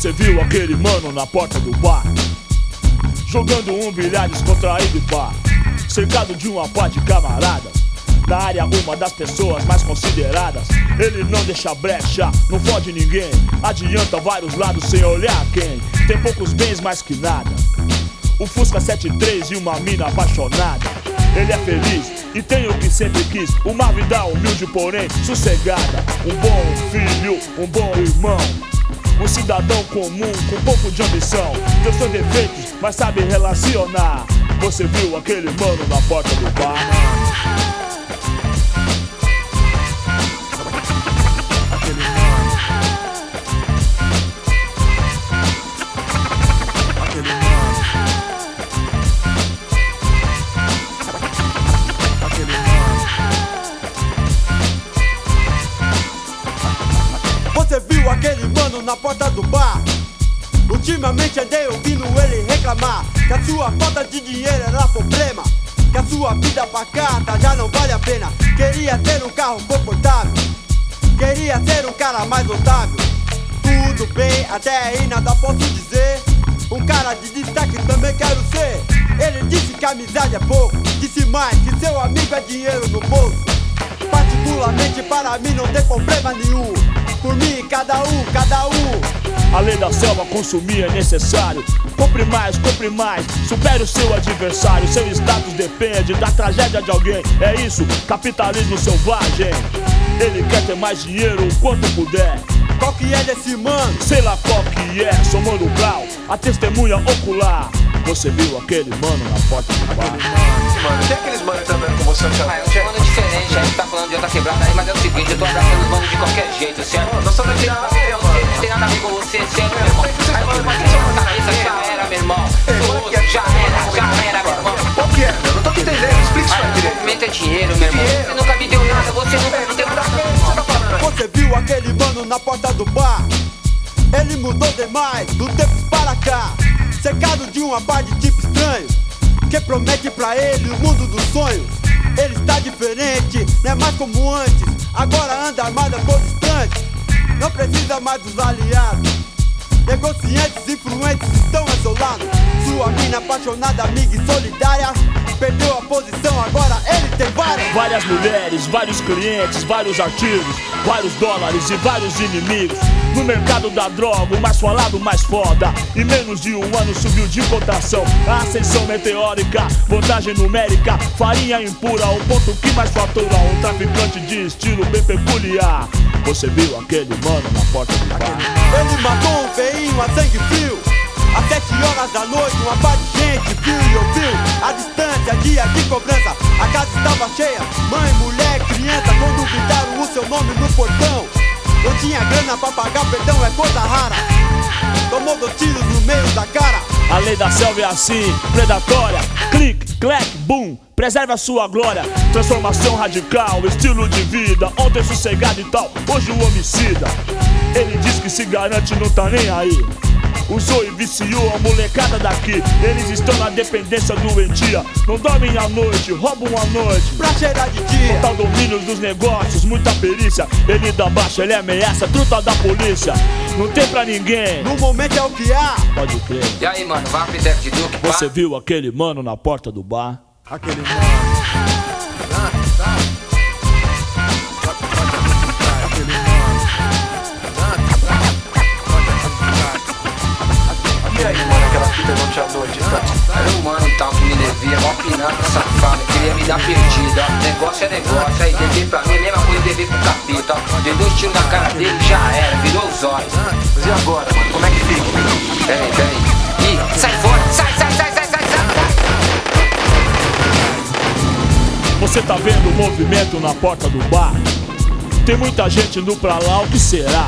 Você viu aquele mano na porta do bar? Jogando um bilhar descontraído e pá Cercado de uma pá de camaradas na área, uma das pessoas mais consideradas. Ele não deixa brecha, não fode ninguém. Adianta vários lados sem olhar quem. Tem poucos bens mais que nada. O Fusca 73 e uma mina apaixonada. Ele é feliz e tem o que sempre quis. Uma vida humilde, porém sossegada. Um bom filho, um bom irmão. Um cidadão comum com pouco de ambição. Deus tem defeitos, mas sabe relacionar. Você viu aquele mano na porta do bar? Na porta do bar. Ultimamente andei ouvindo ele reclamar que a sua falta de dinheiro era problema. Que a sua vida pacata já não vale a pena. Queria ter um carro confortável, queria ser um cara mais notável. Tudo bem, até aí nada posso dizer. Um cara de destaque também quero ser. Ele disse que amizade é pouco, disse mais que seu amigo é dinheiro no bolso. Particularmente para mim não tem problema nenhum. Por mim, cada um, cada um. A lei da selva consumir é necessário. Compre mais, compre mais, supere o seu adversário. Seu status depende da tragédia de alguém. É isso, capitalismo selvagem. Ele quer ter mais dinheiro o quanto puder. Qual que é desse mano? Sei lá qual que é, sou mano grau, a testemunha ocular. Você viu aquele mano na porta do bar? Mano, tem aqueles manos andando com você no Ah, é um mano diferente, a gente tá falando de outra quebrada aí, mas é o seguinte, eu tô abraçando os manos de qualquer jeito, certo? Nós somos daqui na área, mano. Não tem nada a ver com você, certo, meu irmão? Aí você pode deixar uma cabeça, já era, meu irmão. Já era, já era, meu irmão. Qual que é, meu? Não tô te entendendo, explica isso aí Aí, direito. movimento é dinheiro, meu irmão. Você nunca me deu nada, você nunca me deu nada, meu irmão. Você viu aquele mano na porta do bar? Ele mudou demais do tempo para cá. Cercado de uma par de tipo estranho que promete pra ele o mundo dos sonhos. Ele está diferente, não é mais como antes. Agora anda armada por distante. Não precisa mais dos aliados. Negociantes influentes estão isolados. Sua mina apaixonada, amiga e solidária. Perdeu a posição, agora tem várias. Mulheres, vários clientes, vários artigos, vários dólares e vários inimigos. No mercado da droga, o mais falado, o mais foda. Em menos de um ano subiu de cotação. A ascensão meteórica, vantagem numérica, farinha impura, o ponto que mais fatura. Um traficante de estilo bem peculiar. Você viu aquele mano na porta do bar? Ele matou um feinho a sangue frio. Às sete horas da noite, uma par de gente viu e ouviu A distância, dia de cobrança A casa estava cheia, mãe, mulher, criança Quando gritaram o seu nome no portão Não tinha grana pra pagar, perdão é coisa rara Tomou dois tiros no meio da cara A lei da selva é assim, predatória. Clique, clack, boom. Preserve a sua glória. Transformação radical, estilo de vida. Ontem sossegado e tal, hoje o homicida. Ele diz que se garante, não tá nem aí. Usou e viciou a molecada daqui. Eles estão na dependência doentia. Não dormem à noite, roubam à noite. Pra cheirar de dia Total domínio dos negócios, muita perícia. Ele dá baixa, ele ameaça, truta da polícia. Não tem pra ninguém. No momento é o que há Pode crer. E aí, mano, vai pro Duke? Você viu aquele mano na porta do bar? Aquele mano que me devia, mó pilantra safado, queria me dar perdida. Negócio é negócio, aí dever pra mim a mesma coisa dever pro capeta. Dei dois tiros na cara dele, já era, virou os olhos. Mas e agora, mano? Como é que fica? Peraí, peraí. Ih, sai fora, sai, sai, sai, sai, sai, sai. Você tá vendo o movimento na porta do bar? Tem muita gente indo pra lá, o que será?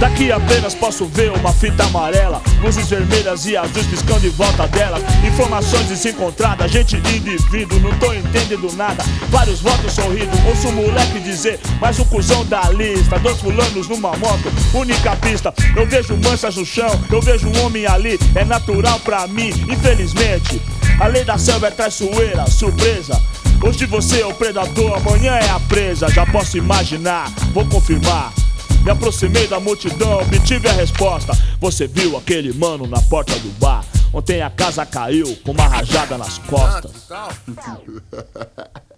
Daqui apenas posso ver uma fita amarela, luzes vermelhas e azuis piscando em volta delas. Informações desencontradas, gente indo vindo, não tô entendendo nada. Vários votos sorrindo, ouço o moleque dizer, mais um cuzão da lista. Dois fulanos numa moto, única pista. Eu vejo manchas no chão, eu vejo um homem ali, é natural pra mim, infelizmente. A lei da selva é traiçoeira, surpresa. Hoje você é o predador, amanhã é a presa. Já posso imaginar, vou confirmar. Me aproximei da multidão, obtive a resposta. Você viu aquele mano na porta do bar? Ontem a casa caiu com uma rajada nas costas.